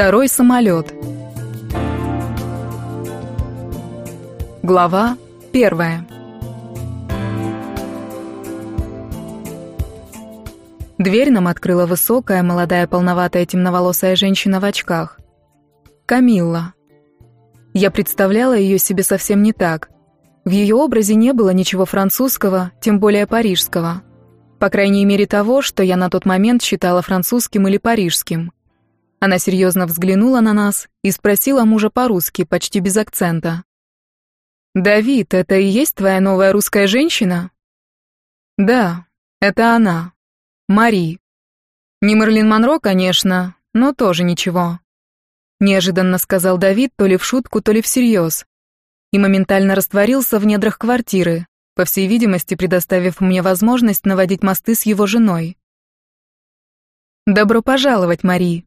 Второй самолет. Глава первая. Дверь нам открыла высокая, молодая, полноватая, темноволосая женщина в очках. Камилла. Я представляла ее себе совсем не так. В ее образе не было ничего французского, тем более парижского. По крайней мере того, что я на тот момент считала французским или парижским. Она серьезно взглянула на нас и спросила мужа по-русски, почти без акцента. «Давид, это и есть твоя новая русская женщина?» «Да, это она. Мари. Не Мерлин Монро, конечно, но тоже ничего». Неожиданно сказал Давид, то ли в шутку, то ли всерьез. И моментально растворился в недрах квартиры, по всей видимости, предоставив мне возможность наводить мосты с его женой. «Добро пожаловать, Мари»,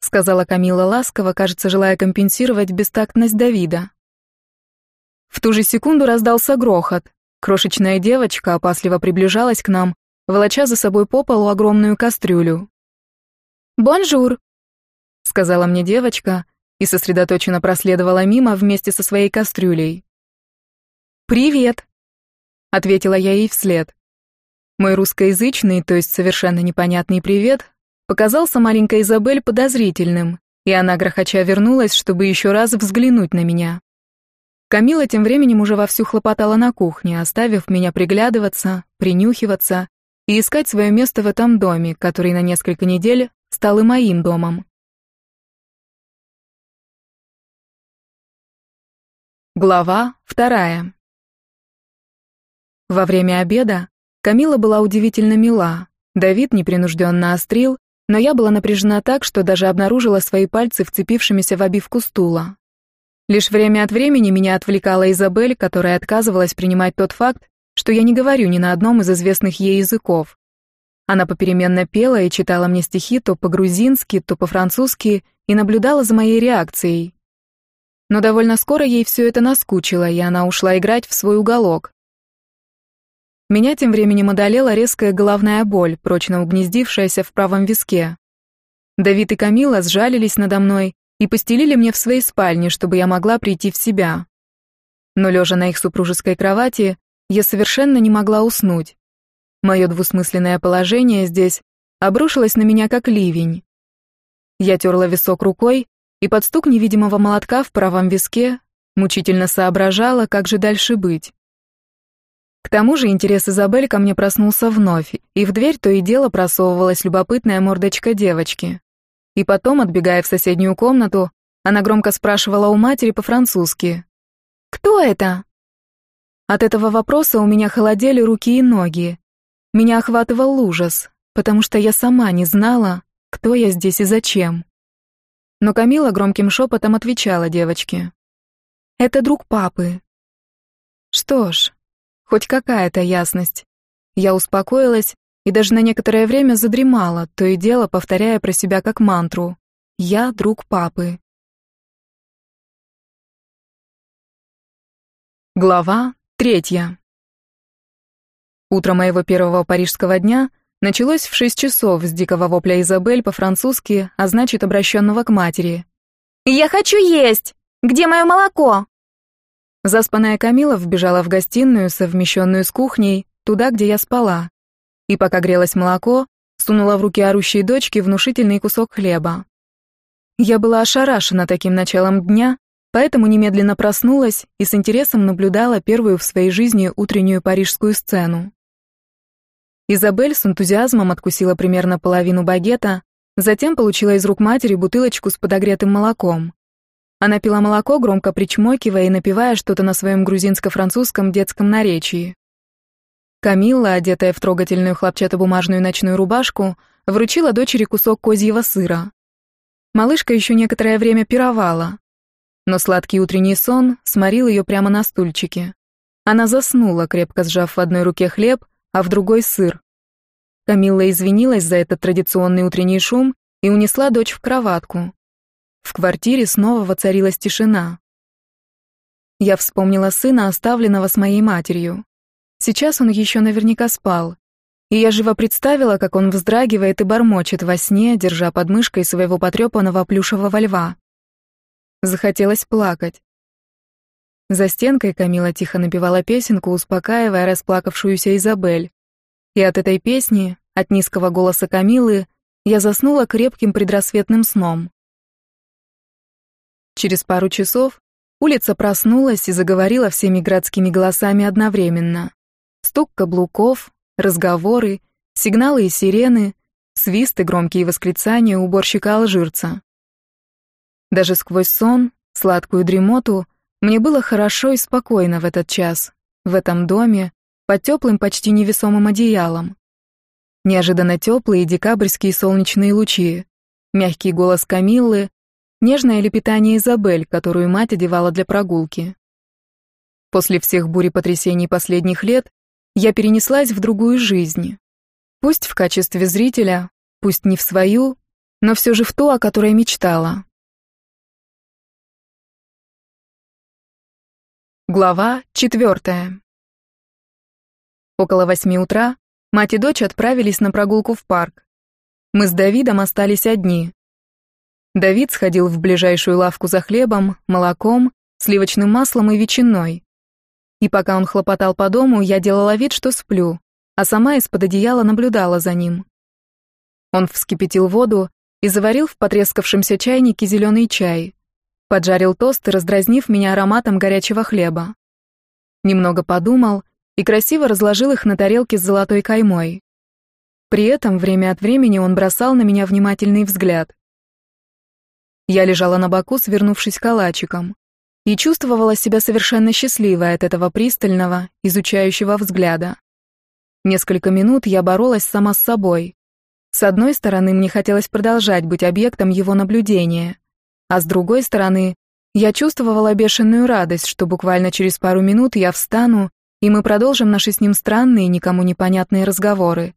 сказала Камила ласково, кажется, желая компенсировать бестактность Давида. В ту же секунду раздался грохот. Крошечная девочка опасливо приближалась к нам, волоча за собой по полу огромную кастрюлю. «Bonjour», — сказала мне девочка и сосредоточенно проследовала мимо вместе со своей кастрюлей. «Привет», — ответила я ей вслед. Мой русскоязычный, то есть совершенно непонятный привет, показался маленькой Изабель подозрительным, и она грохоча вернулась, чтобы еще раз взглянуть на меня. Камила тем временем уже вовсю хлопотала на кухне, оставив меня приглядываться, принюхиваться и искать свое место в этом доме, который на несколько недель стал и моим домом. Глава вторая. Во время обеда Камила была удивительно мила, Давид непринужденно острил, но я была напряжена так, что даже обнаружила свои пальцы вцепившимися в обивку стула. Лишь время от времени меня отвлекала Изабель, которая отказывалась принимать тот факт, что я не говорю ни на одном из известных ей языков. Она попеременно пела и читала мне стихи то по-грузински, то по-французски и наблюдала за моей реакцией. Но довольно скоро ей все это наскучило, и она ушла играть в свой уголок. Меня тем временем одолела резкая головная боль, прочно угнездившаяся в правом виске. Давид и Камила сжалились надо мной и постелили мне в своей спальне, чтобы я могла прийти в себя. Но лежа на их супружеской кровати, я совершенно не могла уснуть. Мое двусмысленное положение здесь обрушилось на меня как ливень. Я терла висок рукой, и под стук невидимого молотка в правом виске мучительно соображала, как же дальше быть. К тому же интерес Изабель ко мне проснулся вновь, и в дверь то и дело просовывалась любопытная мордочка девочки. И потом, отбегая в соседнюю комнату, она громко спрашивала у матери по-французски. «Кто это?» От этого вопроса у меня холодели руки и ноги. Меня охватывал ужас, потому что я сама не знала, кто я здесь и зачем. Но Камила громким шепотом отвечала девочке. «Это друг папы». Что ж, Хоть какая-то ясность. Я успокоилась и даже на некоторое время задремала, то и дело повторяя про себя как мантру. «Я друг папы». Глава третья. Утро моего первого парижского дня началось в шесть часов с дикого вопля Изабель по-французски, а значит, обращенного к матери. «Я хочу есть! Где мое молоко?» Заспанная Камила вбежала в гостиную, совмещенную с кухней, туда, где я спала. И пока грелось молоко, сунула в руки орущей дочки внушительный кусок хлеба. Я была ошарашена таким началом дня, поэтому немедленно проснулась и с интересом наблюдала первую в своей жизни утреннюю парижскую сцену. Изабель с энтузиазмом откусила примерно половину багета, затем получила из рук матери бутылочку с подогретым молоком. Она пила молоко, громко причмокивая и напевая что-то на своем грузинско-французском детском наречии. Камилла, одетая в трогательную хлопчатобумажную ночную рубашку, вручила дочери кусок козьего сыра. Малышка еще некоторое время пировала, но сладкий утренний сон сморил ее прямо на стульчике. Она заснула, крепко сжав в одной руке хлеб, а в другой сыр. Камилла извинилась за этот традиционный утренний шум и унесла дочь в кроватку. В квартире снова воцарилась тишина. Я вспомнила сына, оставленного с моей матерью. Сейчас он еще наверняка спал. и я живо представила, как он вздрагивает и бормочет во сне, держа под мышкой своего потрепанного плюшевого льва. Захотелось плакать. За стенкой Камила тихо напевала песенку, успокаивая расплакавшуюся Изабель. И от этой песни, от низкого голоса Камилы, я заснула крепким предрассветным сном. Через пару часов улица проснулась и заговорила всеми городскими голосами одновременно. Стук каблуков, разговоры, сигналы и сирены, свисты, громкие восклицания уборщика-алжирца. Даже сквозь сон, сладкую дремоту, мне было хорошо и спокойно в этот час, в этом доме, под теплым, почти невесомым одеялом. Неожиданно теплые декабрьские солнечные лучи, мягкий голос Камиллы, нежное лепетание Изабель, которую мать одевала для прогулки. После всех бурь и потрясений последних лет я перенеслась в другую жизнь. Пусть в качестве зрителя, пусть не в свою, но все же в ту, о которой мечтала. Глава четвертая. Около восьми утра мать и дочь отправились на прогулку в парк. Мы с Давидом остались одни. Давид сходил в ближайшую лавку за хлебом, молоком, сливочным маслом и ветчиной. И пока он хлопотал по дому, я делала вид, что сплю, а сама из-под одеяла наблюдала за ним. Он вскипятил воду и заварил в потрескавшемся чайнике зеленый чай, Поджарил тост, раздразнив меня ароматом горячего хлеба. Немного подумал и красиво разложил их на тарелке с золотой каймой. При этом время от времени он бросал на меня внимательный взгляд. Я лежала на боку, свернувшись калачиком, и чувствовала себя совершенно счастливой от этого пристального, изучающего взгляда. Несколько минут я боролась сама с собой. С одной стороны, мне хотелось продолжать быть объектом его наблюдения, а с другой стороны, я чувствовала бешеную радость, что буквально через пару минут я встану, и мы продолжим наши с ним странные, никому непонятные разговоры.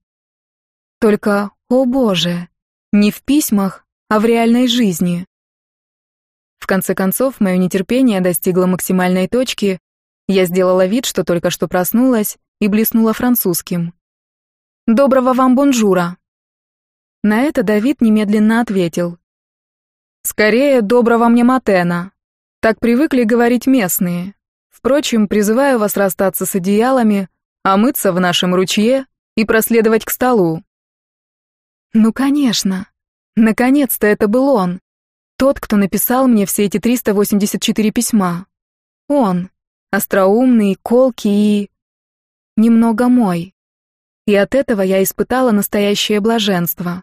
Только, о боже, не в письмах, а в реальной жизни. Конце концов, мое нетерпение достигло максимальной точки, я сделала вид, что только что проснулась, и блеснула французским. «Доброго вам бонжура!» На это Давид немедленно ответил. Скорее, доброго мне матена. Так привыкли говорить местные. Впрочем, призываю вас расстаться с одеялами, омыться в нашем ручье и проследовать к столу. Ну, конечно. Наконец-то это был он. Тот, кто написал мне все эти 384 письма. Он. Остроумный, колкий и... Немного мой. И от этого я испытала настоящее блаженство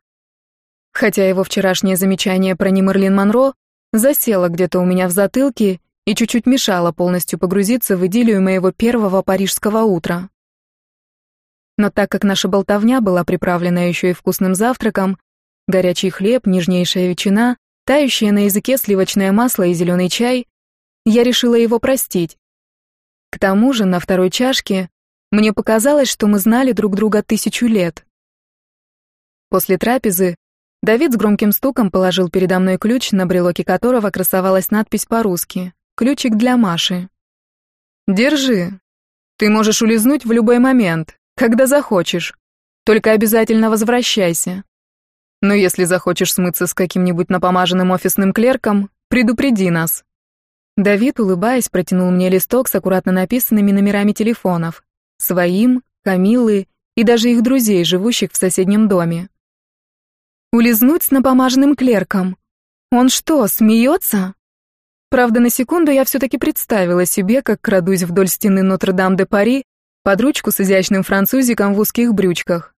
хотя его вчерашнее замечание про Нимерлин Монро засело где-то у меня в затылке и чуть-чуть мешало полностью погрузиться в идиллию моего первого парижского утра. Но так как наша болтовня была приправлена еще и вкусным завтраком, горячий хлеб, нежнейшая ветчина, тающее на языке сливочное масло и зеленый чай, я решила его простить. К тому же на второй чашке мне показалось, что мы знали друг друга тысячу лет. После трапезы Давид с громким стуком положил передо мной ключ, на брелоке которого красовалась надпись по-русски «Ключик для Маши». «Держи. Ты можешь улизнуть в любой момент, когда захочешь. Только обязательно возвращайся. Но если захочешь смыться с каким-нибудь напомаженным офисным клерком, предупреди нас». Давид, улыбаясь, протянул мне листок с аккуратно написанными номерами телефонов. Своим, Камилы и даже их друзей, живущих в соседнем доме. Улизнуть с напомаженным клерком. Он что, смеется? Правда, на секунду я все-таки представила себе, как крадусь вдоль стены Нотр-Дам-де-Пари под ручку с изящным французиком в узких брючках.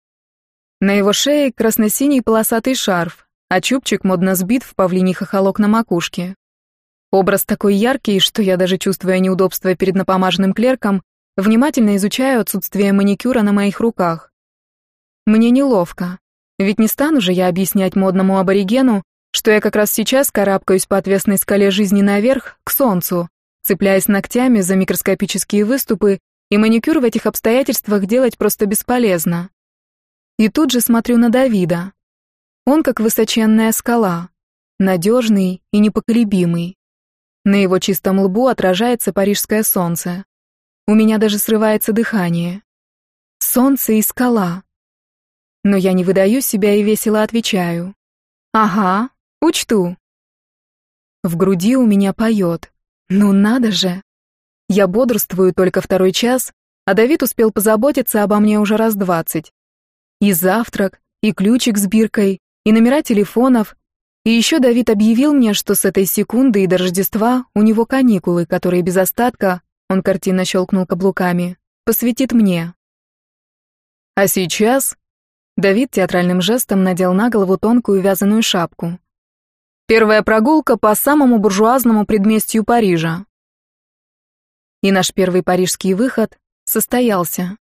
На его шее красно-синий полосатый шарф, а чубчик модно сбит в павлиний хохолок на макушке. Образ такой яркий, что я даже чувствуя неудобство перед напомаженным клерком, внимательно изучаю отсутствие маникюра на моих руках. Мне неловко. Ведь не стану же я объяснять модному аборигену, что я как раз сейчас карабкаюсь по отвесной скале жизни наверх, к солнцу, цепляясь ногтями за микроскопические выступы, и маникюр в этих обстоятельствах делать просто бесполезно. И тут же смотрю на Давида. Он как высоченная скала, надежный и непоколебимый. На его чистом лбу отражается парижское солнце. У меня даже срывается дыхание. Солнце и скала. но я не выдаю себя и весело отвечаю. «Ага, учту». В груди у меня поет. Ну надо же. Я бодрствую только второй час, а Давид успел позаботиться обо мне уже раз двадцать. И завтрак, и ключик с биркой, и номера телефонов, и еще Давид объявил мне, что с этой секунды и до Рождества у него каникулы, которые без остатка, он картинно щелкнул каблуками, посвятит мне. А сейчас Давид театральным жестом надел на голову тонкую вязаную шапку. Первая прогулка по самому буржуазному предместью Парижа. И наш первый парижский выход состоялся.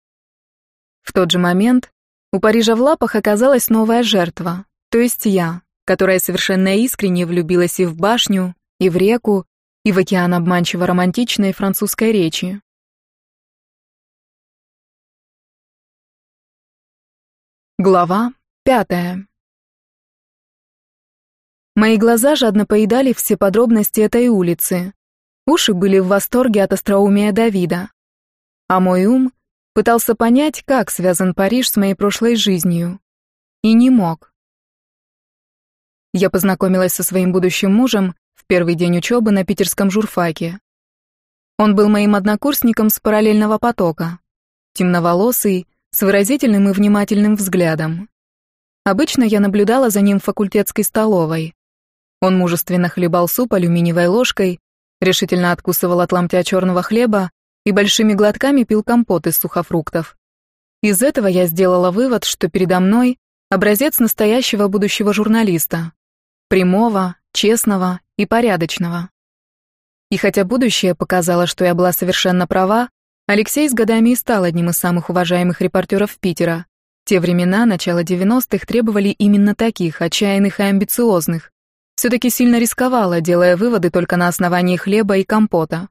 В тот же момент у Парижа в лапах оказалась новая жертва, то есть я которая совершенно искренне влюбилась и в башню, и в реку, и в океан обманчиво романтичной французской речи. Глава пятая. Мои глаза жадно поедали все подробности этой улицы. Уши были в восторге от остроумия Давида. А мой ум пытался понять, как связан Париж с моей прошлой жизнью. И не мог. Я познакомилась со своим будущим мужем в первый день учебы на питерском журфаке. Он был моим однокурсником с параллельного потока. Темноволосый, с выразительным и внимательным взглядом. Обычно я наблюдала за ним в факультетской столовой. Он мужественно хлебал суп алюминиевой ложкой, решительно откусывал от ломтя черного хлеба и большими глотками пил компот из сухофруктов. Из этого я сделала вывод, что передо мной образец настоящего будущего журналиста, прямого, честного и порядочного. И хотя будущее показало, что я была совершенно права, Алексей с годами и стал одним из самых уважаемых репортеров Питера. Те времена, начало 90-х, требовали именно таких, отчаянных и амбициозных. Все-таки сильно рисковала, делая выводы только на основании хлеба и компота.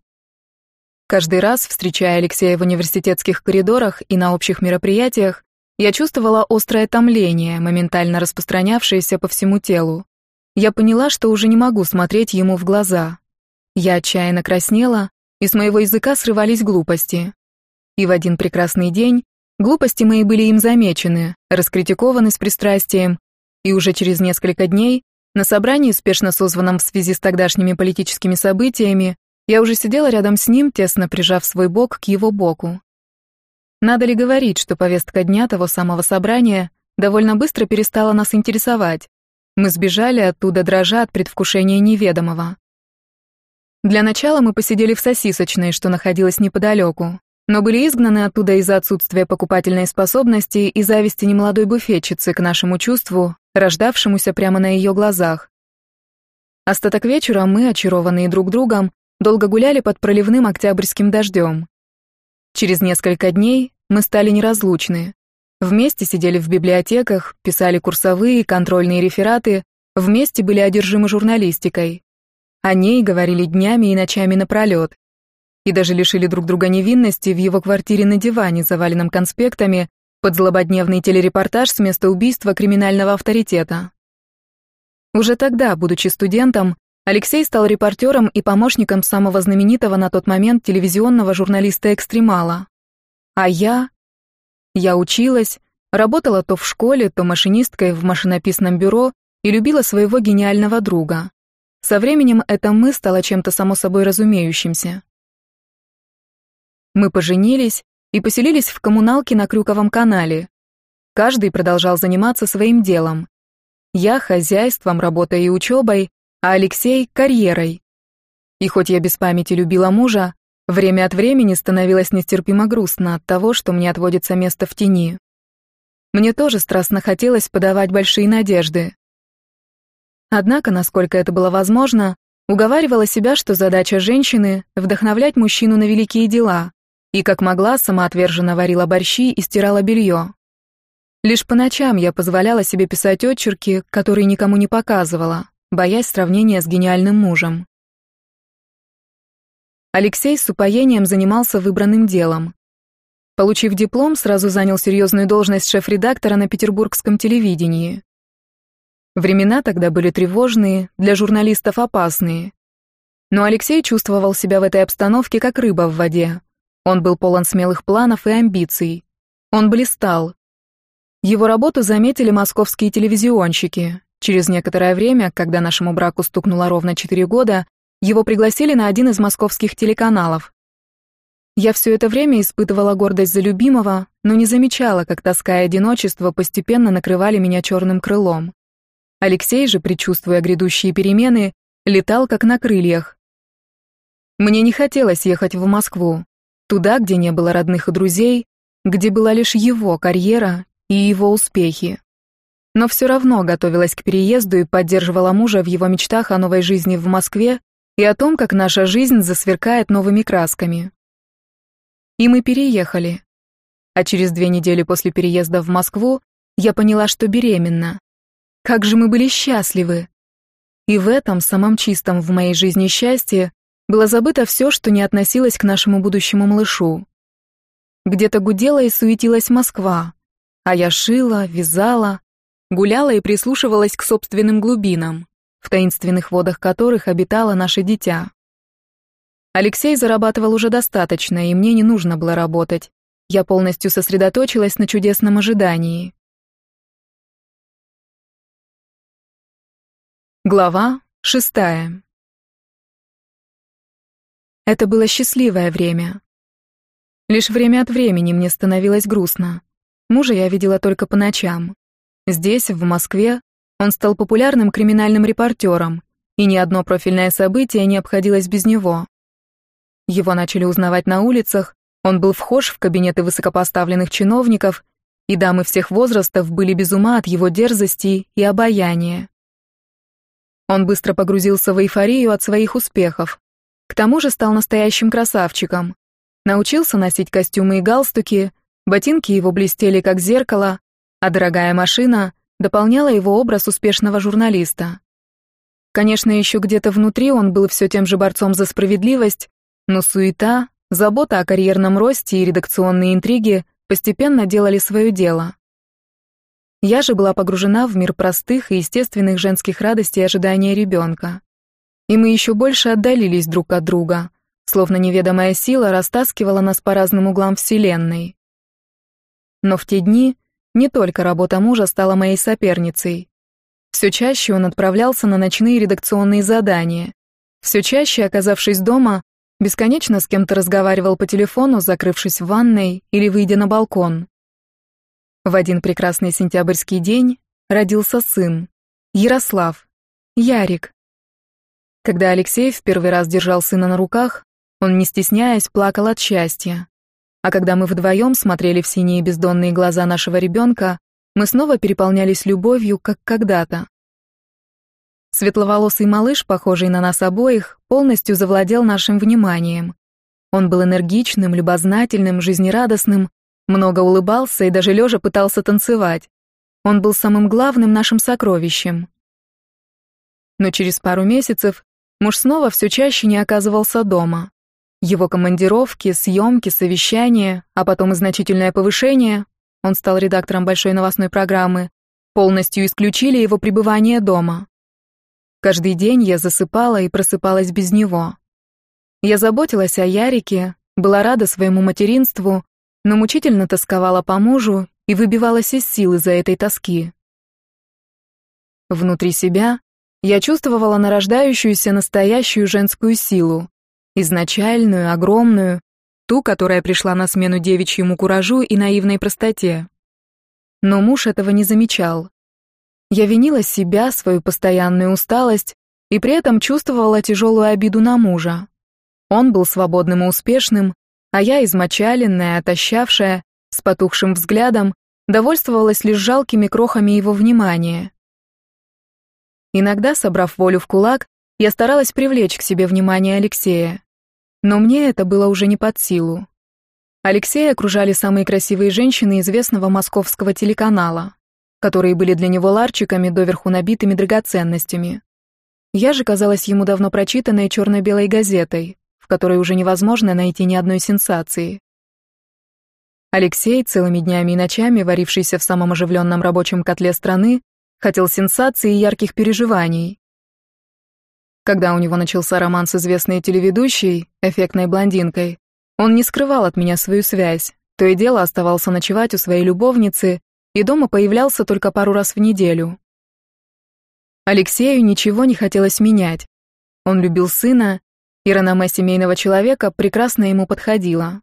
Каждый раз, встречая Алексея в университетских коридорах и на общих мероприятиях, я чувствовала острое томление, моментально распространявшееся по всему телу. Я поняла, что уже не могу смотреть ему в глаза. Я отчаянно краснела, и с моего языка срывались глупости. И в один прекрасный день глупости мои были им замечены, раскритикованы с пристрастием, и уже через несколько дней на собрании, спешно созванном в связи с тогдашними политическими событиями, я уже сидела рядом с ним, тесно прижав свой бок к его боку. Надо ли говорить, что повестка дня того самого собрания довольно быстро перестала нас интересовать, мы сбежали оттуда, дрожа от предвкушения неведомого. Для начала мы посидели в сосисочной, что находилась неподалеку, но были изгнаны оттуда из-за отсутствия покупательной способности и зависти немолодой буфетчицы к нашему чувству, рождавшемуся прямо на ее глазах. Остаток вечера мы, очарованные друг другом, долго гуляли под проливным октябрьским дождем. Через несколько дней мы стали неразлучны. Вместе сидели в библиотеках, писали курсовые, контрольные рефераты, вместе были одержимы журналистикой. О ней говорили днями и ночами напролет. И даже лишили друг друга невинности в его квартире на диване, заваленном конспектами, под злободневный телерепортаж с места убийства криминального авторитета. Уже тогда, будучи студентом, Алексей стал репортером и помощником самого знаменитого на тот момент телевизионного журналиста-экстремала. А я я училась, работала то в школе, то машинисткой в машинописном бюро и любила своего гениального друга. Со временем это «мы» стало чем-то само собой разумеющимся. Мы поженились и поселились в коммуналке на Крюковом канале. Каждый продолжал заниматься своим делом. Я — хозяйством, работой и учебой, а Алексей — карьерой. И хоть я без памяти любила мужа, Время от времени становилось нестерпимо грустно от того, что мне отводится место в тени. Мне тоже страстно хотелось подавать большие надежды. Однако, насколько это было возможно, уговаривала себя, что задача женщины — вдохновлять мужчину на великие дела, и как могла, самоотверженно варила борщи и стирала белье. Лишь по ночам я позволяла себе писать очерки, которые никому не показывала, боясь сравнения с гениальным мужем. Алексей с упоением занимался выбранным делом. Получив диплом, сразу занял серьезную должность шеф-редактора на петербургском телевидении. Времена тогда были тревожные, для журналистов опасные. Но Алексей чувствовал себя в этой обстановке как рыба в воде. Он был полон смелых планов и амбиций. Он блистал. Его работу заметили московские телевизионщики. Через некоторое время, когда нашему браку стукнуло ровно 4 года, его пригласили на один из московских телеканалов. Я все это время испытывала гордость за любимого, но не замечала, как тоска и одиночество постепенно накрывали меня черным крылом. Алексей же, предчувствуя грядущие перемены, летал как на крыльях. Мне не хотелось ехать в Москву, туда, где не было родных и друзей, где была лишь его карьера и его успехи но все равно готовилась к переезду и поддерживала мужа в его мечтах о новой жизни в Москве и о том, как наша жизнь засверкает новыми красками. И мы переехали. А через две недели после переезда в Москву я поняла, что беременна. Как же мы были счастливы! И в этом, самом чистом в моей жизни счастье, было забыто все, что не относилось к нашему будущему малышу. Где-то гудела и суетилась Москва, а я шила, вязала, гуляла и прислушивалась к собственным глубинам, в таинственных водах которых обитало наше дитя. Алексей зарабатывал уже достаточно, и мне не нужно было работать. Я полностью сосредоточилась на чудесном ожидании. Глава шестая. Это было счастливое время. Лишь время от времени мне становилось грустно. Мужа я видела только по ночам. Здесь, в Москве, он стал популярным криминальным репортером, и ни одно профильное событие не обходилось без него. Его начали узнавать на улицах, он был вхож в кабинеты высокопоставленных чиновников, и дамы всех возрастов были без ума от его дерзости и обаяния. Он быстро погрузился в эйфорию от своих успехов. К тому же стал настоящим красавчиком. Научился носить костюмы и галстуки, ботинки его блестели как зеркало, а дорогая машина дополняла его образ успешного журналиста. Конечно, еще где-то внутри он был все тем же борцом за справедливость, но суета, забота о карьерном росте и редакционные интриги постепенно делали свое дело. Я же была погружена в мир простых и естественных женских радостей ожидания ребенка. И мы еще больше отдалились друг от друга, словно неведомая сила растаскивала нас по разным углам Вселенной. Но в те дни не только работа мужа стала моей соперницей. Все чаще он отправлялся на ночные редакционные задания. Все чаще, оказавшись дома, бесконечно с кем-то разговаривал по телефону, закрывшись в ванной или выйдя на балкон. В один прекрасный сентябрьский день родился сын, Ярослав, Ярик. Когда Алексей в первый раз держал сына на руках, он, не стесняясь, плакал от счастья. А когда мы вдвоем смотрели в синие бездонные глаза нашего ребенка, мы снова переполнялись любовью, как когда-то. Светловолосый малыш, похожий на нас обоих, полностью завладел нашим вниманием. Он был энергичным, любознательным, жизнерадостным, много улыбался и даже лежа пытался танцевать. Он был самым главным нашим сокровищем. Но через пару месяцев муж снова все чаще не оказывался дома. Его командировки, съемки, совещания, а потом и значительное повышение, он стал редактором большой новостной программы, полностью исключили его пребывание дома. Каждый день я засыпала и просыпалась без него. Я заботилась о Ярике, была рада своему материнству, но мучительно тосковала по мужу и выбивалась из сил из-за этой тоски. Внутри себя я чувствовала нарождающуюся настоящую женскую силу, Изначальную, огромную, ту, которая пришла на смену девичьему куражу и наивной простоте. Но муж этого не замечал. Я винила себя, свою постоянную усталость, и при этом чувствовала тяжелую обиду на мужа. Он был свободным и успешным, а я, измочаленная, отощавшая, с потухшим взглядом, довольствовалась лишь жалкими крохами его внимания. Иногда, собрав волю в кулак, я старалась привлечь к себе внимание Алексея. Но мне это было уже не под силу. Алексея окружали самые красивые женщины известного московского телеканала, которые были для него ларчиками, доверху набитыми драгоценностями. Я же казалась ему давно прочитанной черно-белой газетой, в которой уже невозможно найти ни одной сенсации. Алексей, целыми днями и ночами, варившийся в самом оживленном рабочем котле страны, хотел сенсаций и ярких переживаний, когда у него начался роман с известной телеведущей, эффектной блондинкой, он не скрывал от меня свою связь, то и дело оставался ночевать у своей любовницы и дома появлялся только пару раз в неделю. Алексею ничего не хотелось менять. Он любил сына, и реноме семейного человека прекрасно ему подходила.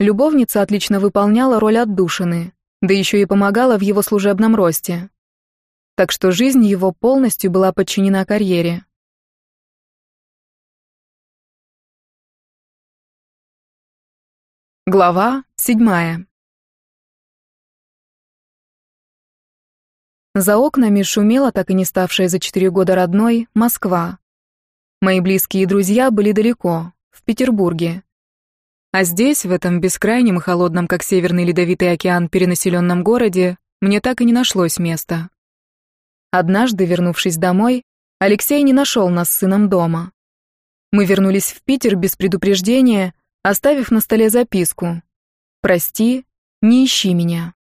Любовница отлично выполняла роль отдушины, да еще и помогала в его служебном росте. Так что жизнь его полностью была подчинена карьере. Глава седьмая. За окнами шумела так и не ставшая за четыре года родной Москва. Мои близкие друзья были далеко, в Петербурге. А здесь, в этом бескрайнем и холодном, как Северный Ледовитый океан, перенаселенном городе, мне так и не нашлось места. Однажды, вернувшись домой, Алексей не нашел нас с сыном дома. Мы вернулись в Питер без предупреждения, оставив на столе записку «Прости, не ищи меня».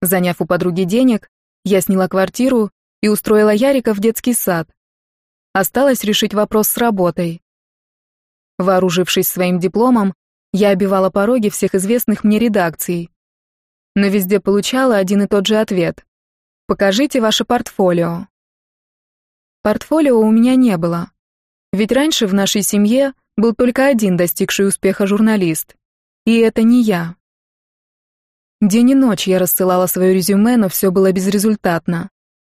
Заняв у подруги денег, я сняла квартиру и устроила Ярика в детский сад. Осталось решить вопрос с работой. Вооружившись своим дипломом, я обивала пороги всех известных мне редакций. Но везде получала один и тот же ответ. «Покажите ваше портфолио». Портфолио у меня не было. Ведь раньше в нашей семье был только один достигший успеха журналист. И это не я. День и ночь я рассылала свое резюме, но все было безрезультатно.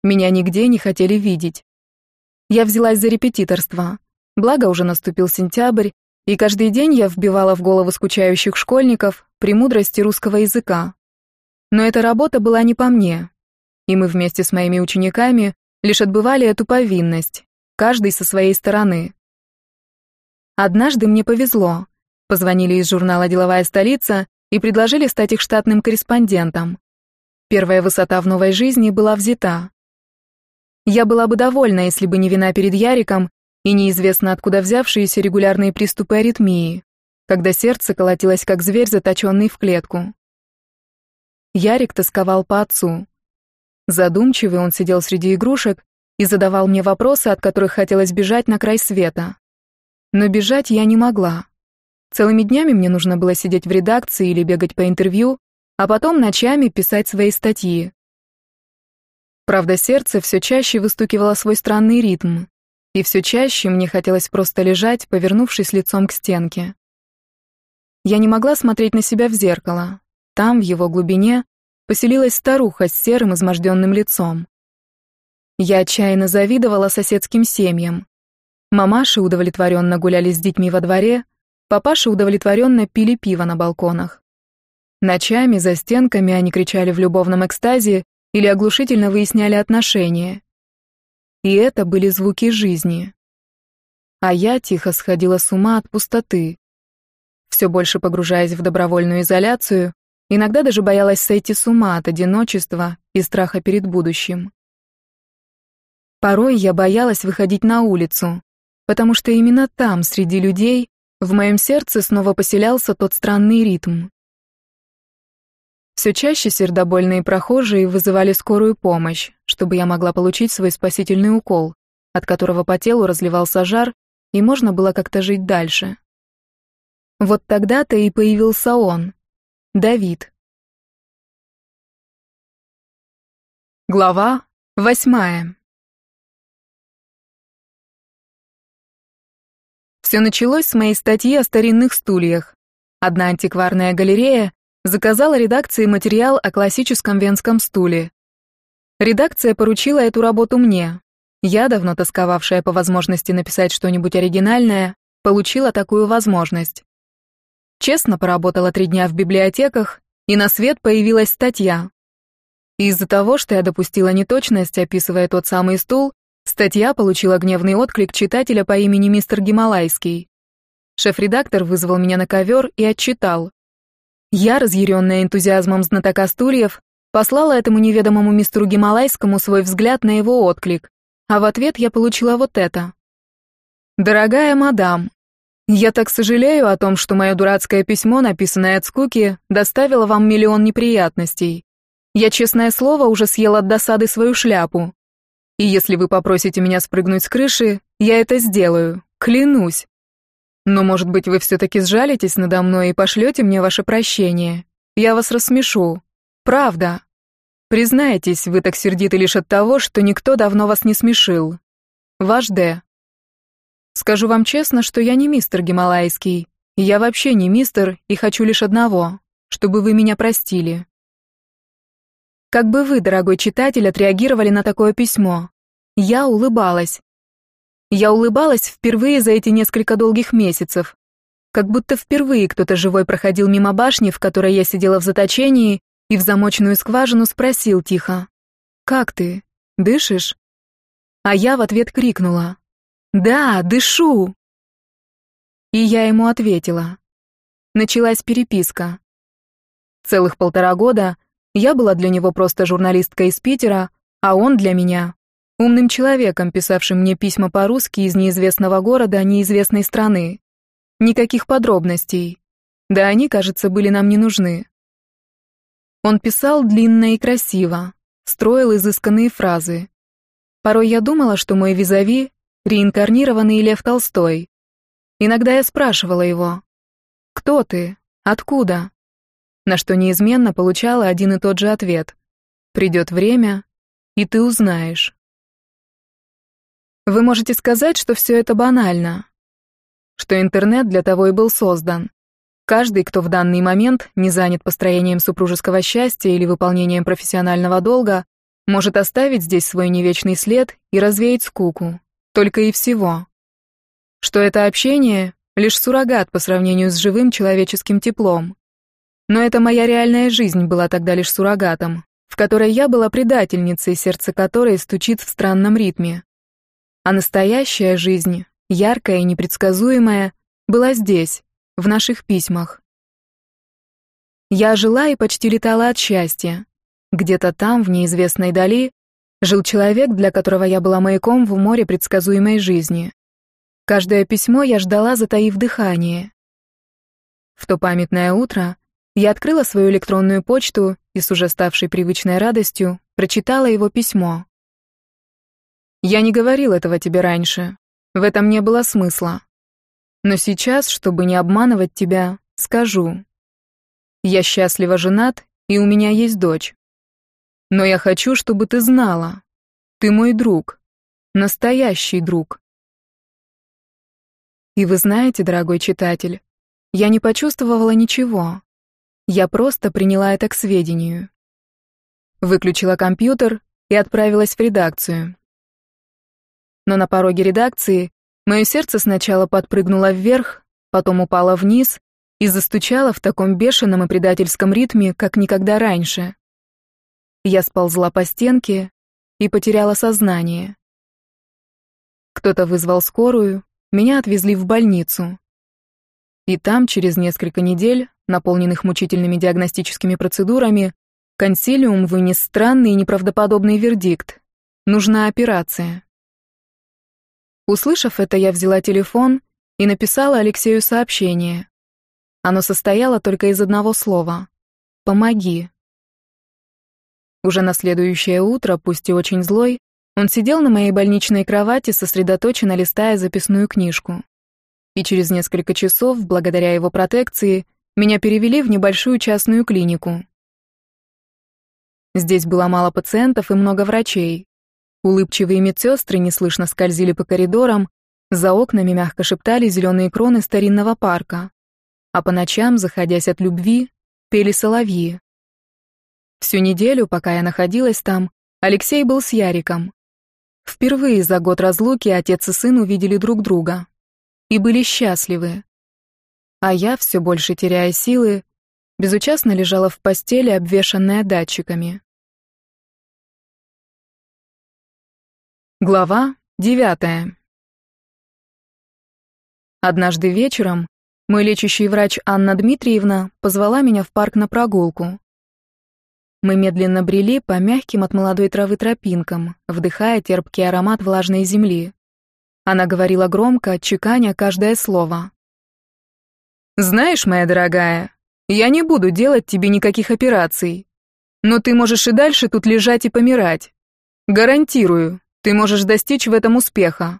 Меня нигде не хотели видеть. Я взялась за репетиторство. Благо уже наступил сентябрь, и каждый день я вбивала в голову скучающих школьников премудрости русского языка. Но эта работа была не по мне, и мы вместе с моими учениками лишь отбывали эту повинность, каждый со своей стороны. Однажды мне повезло. Позвонили из журнала «Деловая столица» и предложили стать их штатным корреспондентом. Первая высота в новой жизни была взята. Я была бы довольна, если бы не вина перед Яриком и неизвестно откуда взявшиеся регулярные приступы аритмии, когда сердце колотилось как зверь, заточенный в клетку. Ярик тосковал по отцу. Задумчивый он сидел среди игрушек и задавал мне вопросы, от которых хотелось бежать на край света. Но бежать я не могла. Целыми днями мне нужно было сидеть в редакции или бегать по интервью, а потом ночами писать свои статьи. Правда, сердце все чаще выстукивало свой странный ритм, и все чаще мне хотелось просто лежать, повернувшись лицом к стенке. Я не могла смотреть на себя в зеркало. Там, в его глубине, поселилась старуха с серым изможденным лицом. Я отчаянно завидовала соседским семьям. Мамаши удовлетворенно гуляли с детьми во дворе, папаши удовлетворенно пили пиво на балконах. Ночами за стенками они кричали в любовном экстазе или оглушительно выясняли отношения. И это были звуки жизни. А я тихо сходила с ума от пустоты. Все больше погружаясь в добровольную изоляцию, иногда даже боялась сойти с ума от одиночества и страха перед будущим. Порой я боялась выходить на улицу, потому что именно там, среди людей, в моем сердце снова поселялся тот странный ритм. Все чаще сердобольные прохожие вызывали скорую помощь, чтобы я могла получить свой спасительный укол, от которого по телу разливался жар, и можно было как-то жить дальше. Вот тогда-то и появился он, Давид. Глава восьмая. Все началось с моей статьи о старинных стульях. Одна антикварная галерея заказала редакции материал о классическом венском стуле. Редакция поручила эту работу мне. Я, давно тосковавшая по возможности написать что-нибудь оригинальное, получила такую возможность. Честно поработала три дня в библиотеках, и на свет появилась статья. Из-за того, что я допустила неточность, описывая тот самый стул, статья получила гневный отклик читателя по имени мистер Гималайский. Шеф-редактор вызвал меня на ковер и отчитал. Я, разъяренная энтузиазмом знатока стульев, послала этому неведомому мистеру Гималайскому свой взгляд на его отклик, а в ответ я получила вот это. «Дорогая мадам, я так сожалею о том, что мое дурацкое письмо, написанное от скуки, доставило вам миллион неприятностей. Я, честное слово, уже съел от досады свою шляпу. И если вы попросите меня спрыгнуть с крыши, я это сделаю, клянусь. Но, может быть, вы все-таки сжалитесь надо мной и пошлете мне ваше прощение. Я вас рассмешу. Правда. Признайтесь, вы так сердиты лишь от того, что никто давно вас не смешил. Ваш Д. Скажу вам честно, что я не мистер Гималайский. Я вообще не мистер и хочу лишь одного, чтобы вы меня простили. Как бы вы, дорогой читатель, отреагировали на такое письмо? Я улыбалась. Я улыбалась впервые за эти несколько долгих месяцев. Как будто впервые кто-то живой проходил мимо башни, в которой я сидела в заточении, и в замочную скважину спросил тихо. «Как ты? Дышишь?» А я в ответ крикнула. «Да, дышу!» И я ему ответила. Началась переписка. Целых полтора года я была для него просто журналисткой из Питера, а он для меня — умным человеком, писавшим мне письма по-русски из неизвестного города, неизвестной страны. Никаких подробностей. Да они, кажется, были нам не нужны. Он писал длинно и красиво, строил изысканные фразы. Порой я думала, что мой визави реинкарнированный Лев Толстой. Иногда я спрашивала его, «Кто ты? Откуда?» На что неизменно получала один и тот же ответ. «Придет время, и ты узнаешь». Вы можете сказать, что все это банально, что интернет для того и был создан. Каждый, кто в данный момент не занят построением супружеского счастья или выполнением профессионального долга, может оставить здесь свой невечный след и развеять скуку. Только и всего. Что это общение — лишь суррогат по сравнению с живым человеческим теплом. Но это моя реальная жизнь была тогда лишь суррогатом, в которой я была предательницей, сердце которой стучит в странном ритме. А настоящая жизнь, яркая и непредсказуемая, была здесь, в наших письмах. Я жила и почти летала от счастья. Где-то там, в неизвестной дали, Жил человек, для которого я была маяком в море предсказуемой жизни. Каждое письмо я ждала, затаив дыхание. В то памятное утро я открыла свою электронную почту и с уже ставшей привычной радостью прочитала его письмо. «Я не говорил этого тебе раньше. В этом не было смысла. Но сейчас, чтобы не обманывать тебя, скажу. Я счастливо женат, и у меня есть дочь. Но я хочу, чтобы ты знала. Ты мой друг. Настоящий друг. И вы знаете, дорогой читатель, я не почувствовала ничего. Я просто приняла это к сведению. Выключила компьютер и отправилась в редакцию. Но на пороге редакции мое сердце сначала подпрыгнуло вверх, потом упало вниз и застучало в таком бешеном и предательском ритме, как никогда раньше. Я сползла по стенке и потеряла сознание. Кто-то вызвал скорую, меня отвезли в больницу. И там, через несколько недель, наполненных мучительными диагностическими процедурами, консилиум вынес странный и неправдоподобный вердикт. Нужна операция. Услышав это, я взяла телефон и написала Алексею сообщение. Оно состояло только из одного слова «Помоги». Уже на следующее утро, пусть и очень злой, он сидел на моей больничной кровати, сосредоточенно листая записную книжку. И через несколько часов, благодаря его протекции, меня перевели в небольшую частную клинику. Здесь было мало пациентов и много врачей. Улыбчивые медсестры неслышно скользили по коридорам, за окнами мягко шептали зеленые кроны старинного парка. А по ночам, заходясь от любви, пели соловьи. Всю неделю, пока я находилась там, Алексей был с Яриком. Впервые за год разлуки отец и сын увидели друг друга. И были счастливы. А я, все больше теряя силы, безучастно лежала в постели, обвешанная датчиками. Глава девятая. Однажды вечером мой лечащий врач Анна Дмитриевна позвала меня в парк на прогулку. Мы медленно брели по мягким от молодой травы тропинкам, вдыхая терпкий аромат влажной земли. Она говорила громко, чеканя каждое слово. «Знаешь, моя дорогая, я не буду делать тебе никаких операций. Но ты можешь и дальше тут лежать и помирать. Гарантирую, ты можешь достичь в этом успеха.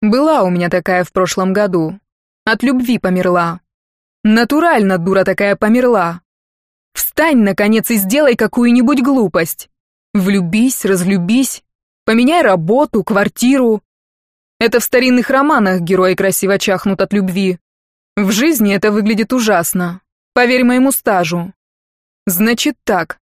Была у меня такая в прошлом году. От любви померла. Натурально дура такая померла. Встань, наконец, и сделай какую-нибудь глупость. Влюбись, разлюбись, поменяй работу, квартиру. Это в старинных романах герои красиво чахнут от любви. В жизни это выглядит ужасно. Поверь моему стажу. Значит так,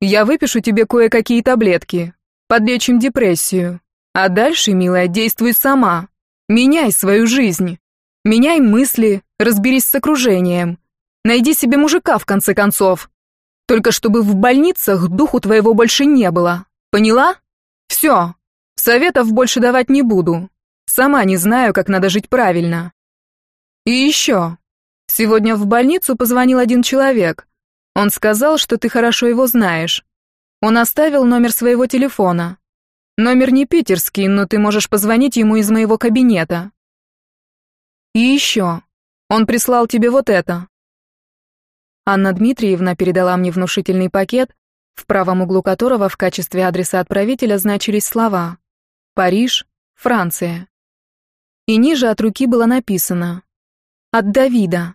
я выпишу тебе кое-какие таблетки. Подлечим депрессию. А дальше, милая, действуй сама. Меняй свою жизнь. Меняй мысли, разберись с окружением. Найди себе мужика, в конце концов. Только чтобы в больницах духу твоего больше не было. Поняла? Все. Советов больше давать не буду. Сама не знаю, как надо жить правильно. И еще. Сегодня в больницу позвонил один человек. Он сказал, что ты хорошо его знаешь. Он оставил номер своего телефона. Номер не питерский, но ты можешь позвонить ему из моего кабинета. И еще. Он прислал тебе вот это. Анна Дмитриевна передала мне внушительный пакет, в правом углу которого в качестве адреса отправителя значились слова «Париж, Франция». И ниже от руки было написано «От Давида».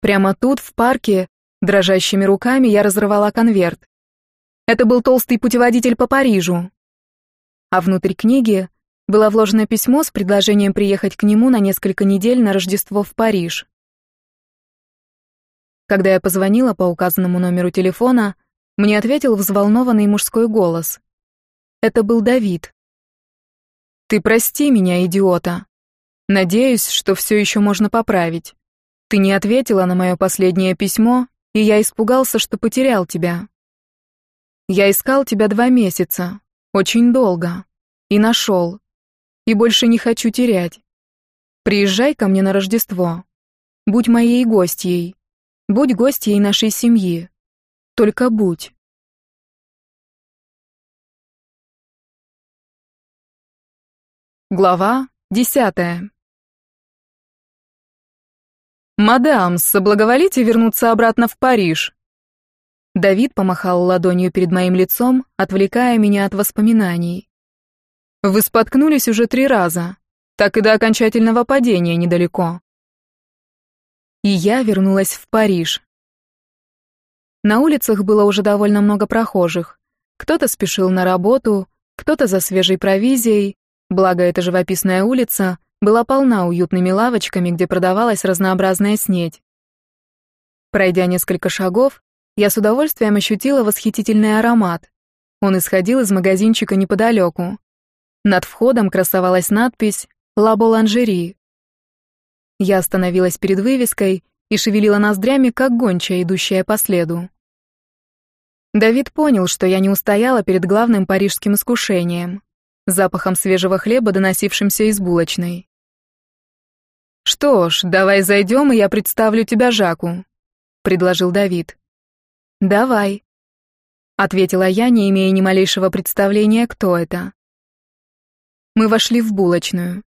Прямо тут, в парке, дрожащими руками я разрывала конверт. Это был толстый путеводитель по Парижу. А внутрь книги было вложено письмо с предложением приехать к нему на несколько недель на Рождество в Париж. Когда я позвонила по указанному номеру телефона, мне ответил взволнованный мужской голос. Это был Давид. «Ты прости меня, идиота. Надеюсь, что все еще можно поправить. Ты не ответила на мое последнее письмо, и я испугался, что потерял тебя. Я искал тебя два месяца, очень долго, и нашел, и больше не хочу терять. Приезжай ко мне на Рождество. Будь моей гостьей. Будь гостьей нашей семьи. Только будь. Глава десятая. «Мадам, соблаговолите вернуться обратно в Париж». Давид помахал ладонью перед моим лицом, отвлекая меня от воспоминаний. «Вы споткнулись уже три раза, так и до окончательного падения недалеко и я вернулась в Париж. На улицах было уже довольно много прохожих. Кто-то спешил на работу, кто-то за свежей провизией, благо эта живописная улица была полна уютными лавочками, где продавалась разнообразная снедь. Пройдя несколько шагов, я с удовольствием ощутила восхитительный аромат. Он исходил из магазинчика неподалеку. Над входом красовалась надпись «Ла Боланжери», я остановилась перед вывеской и шевелила ноздрями, как гончая, идущая по следу. Давид понял, что я не устояла перед главным парижским искушением — запахом свежего хлеба, доносившимся из булочной. «Что ж, давай зайдем, и я представлю тебя Жаку», — предложил Давид. «Давай», — ответила я, не имея ни малейшего представления, кто это. Мы вошли в булочную.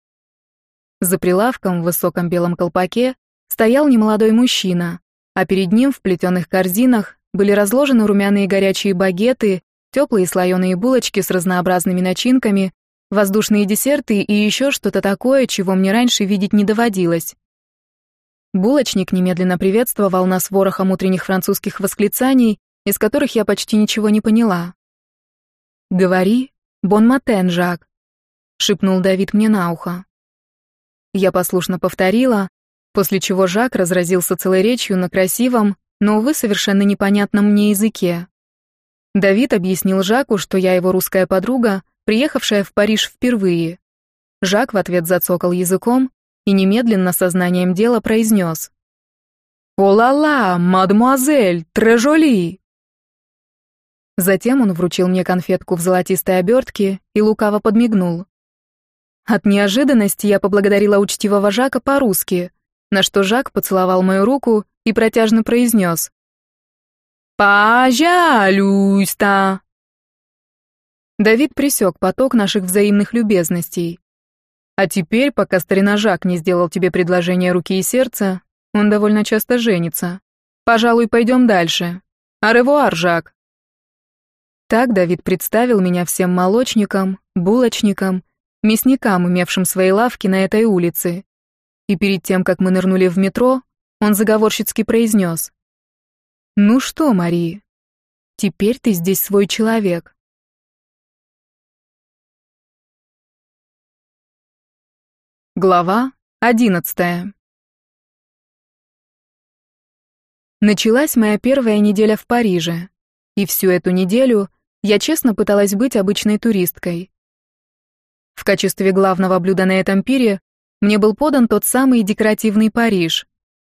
За прилавком в высоком белом колпаке стоял немолодой мужчина, а перед ним в плетеных корзинах были разложены румяные горячие багеты, теплые слоеные булочки с разнообразными начинками, воздушные десерты и еще что-то такое, чего мне раньше видеть не доводилось. Булочник немедленно приветствовал нас ворохом утренних французских восклицаний, из которых я почти ничего не поняла. «Говори, бон матен, Жак», — шепнул Давид мне на ухо. Я послушно повторила, после чего Жак разразился целой речью на красивом, но, увы, совершенно непонятном мне языке. Давид объяснил Жаку, что я его русская подруга, приехавшая в Париж впервые. Жак в ответ зацокал языком и немедленно сознанием дела произнес. «О-ла-ла, мадемуазель, трежоли!» Затем он вручил мне конфетку в золотистой обертке и лукаво подмигнул. От неожиданности я поблагодарила учтивого Жака по-русски, на что Жак поцеловал мою руку и протяжно произнес «Пожалуйста!». Давид присек поток наших взаимных любезностей. А теперь, пока старина Жак не сделал тебе предложение руки и сердца, он довольно часто женится. Пожалуй, пойдем дальше. Аревуар, Жак. Так Давид представил меня всем молочникам, булочникам мясникам, имевшим свои лавки на этой улице. И перед тем, как мы нырнули в метро, он заговорщицки произнес. Ну что, Мари, теперь ты здесь свой человек. Глава одиннадцатая. Началась моя первая неделя в Париже, и всю эту неделю я честно пыталась быть обычной туристкой. В качестве главного блюда на этом пире мне был подан тот самый декоративный Париж.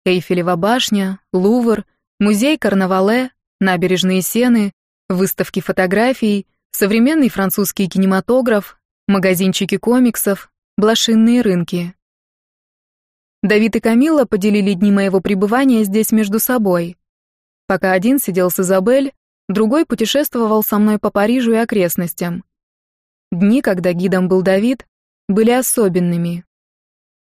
Эйфелева башня, Лувр, музей Карнавале, набережные Сены, выставки фотографий, современный французский кинематограф, магазинчики комиксов, блошинные рынки. Давид и Камила поделили дни моего пребывания здесь между собой. Пока один сидел с Изабель, другой путешествовал со мной по Парижу и окрестностям. Дни, когда гидом был Давид, были особенными.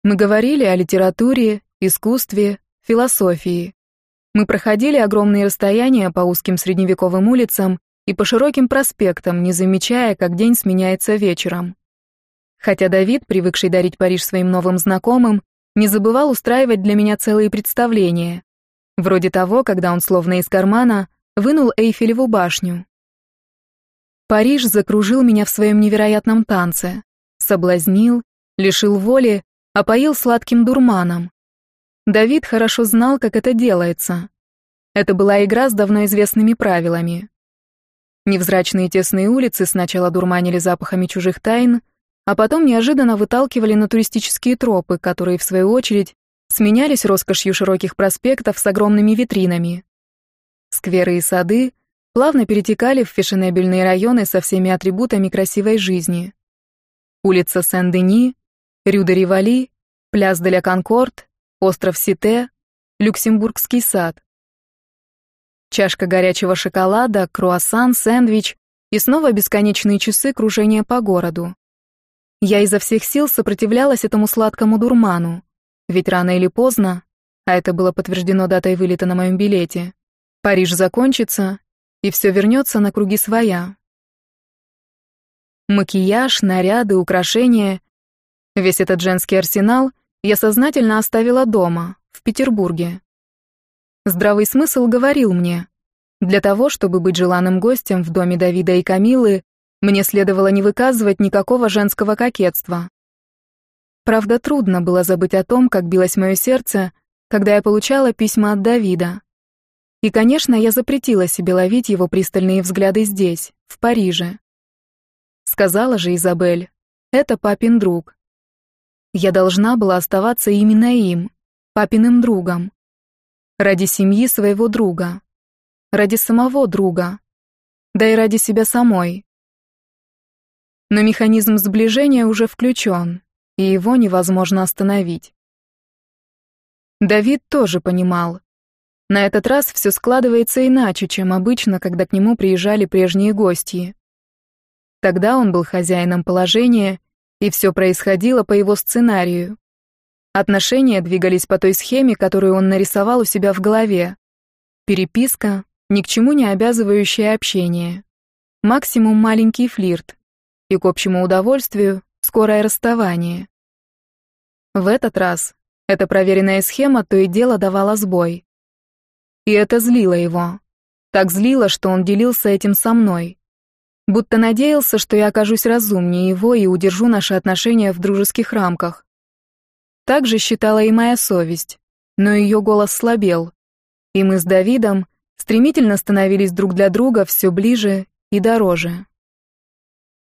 Мы говорили о литературе, искусстве, философии. Мы проходили огромные расстояния по узким средневековым улицам и по широким проспектам, не замечая, как день сменяется вечером. Хотя Давид, привыкший дарить Париж своим новым знакомым, не забывал устраивать для меня целые представления. Вроде того, когда он словно из кармана вынул Эйфелеву башню. Париж закружил меня в своем невероятном танце, соблазнил, лишил воли, опоил сладким дурманом. Давид хорошо знал, как это делается. Это была игра с давно известными правилами. Невзрачные тесные улицы сначала дурманили запахами чужих тайн, а потом неожиданно выталкивали на туристические тропы, которые, в свою очередь, сменялись роскошью широких проспектов с огромными витринами. Скверы и сады плавно перетекали в фешенебельные районы со всеми атрибутами красивой жизни. Улица Сен-Дени, Рю-де-Ривали, Пляс де ля Конкорд, остров Сите, Люксембургский сад. Чашка горячего шоколада, круассан, сэндвич и снова бесконечные часы кружения по городу. Я изо всех сил сопротивлялась этому сладкому дурману, ведь рано или поздно, а это было подтверждено датой вылета на моем билете, Париж закончится, и все вернется на круги своя. Макияж, наряды, украшения — весь этот женский арсенал я сознательно оставила дома, в Петербурге. Здравый смысл говорил мне, для того, чтобы быть желанным гостем в доме Давида и Камилы, мне следовало не выказывать никакого женского кокетства. Правда, трудно было забыть о том, как билось мое сердце, когда я получала письма от Давида. И, конечно, я запретила себе ловить его пристальные взгляды здесь, в Париже. Сказала же Изабель, это папин друг. Я должна была оставаться именно им, папиным другом. Ради семьи своего друга. Ради самого друга. Да и ради себя самой. Но механизм сближения уже включен, и его невозможно остановить. Давид тоже понимал. На этот раз все складывается иначе, чем обычно, когда к нему приезжали прежние гости. Тогда он был хозяином положения, и все происходило по его сценарию. Отношения двигались по той схеме, которую он нарисовал у себя в голове. Переписка, ни к чему не обязывающее общение. Максимум маленький флирт и к общему удовольствию скорое расставание. В этот раз эта проверенная схема то и дело давала сбой. И это злило его. Так злило, что он делился этим со мной. Будто надеялся, что я окажусь разумнее его и удержу наши отношения в дружеских рамках. Так же считала и моя совесть, но ее голос слабел, и мы с Давидом стремительно становились друг для друга все ближе и дороже.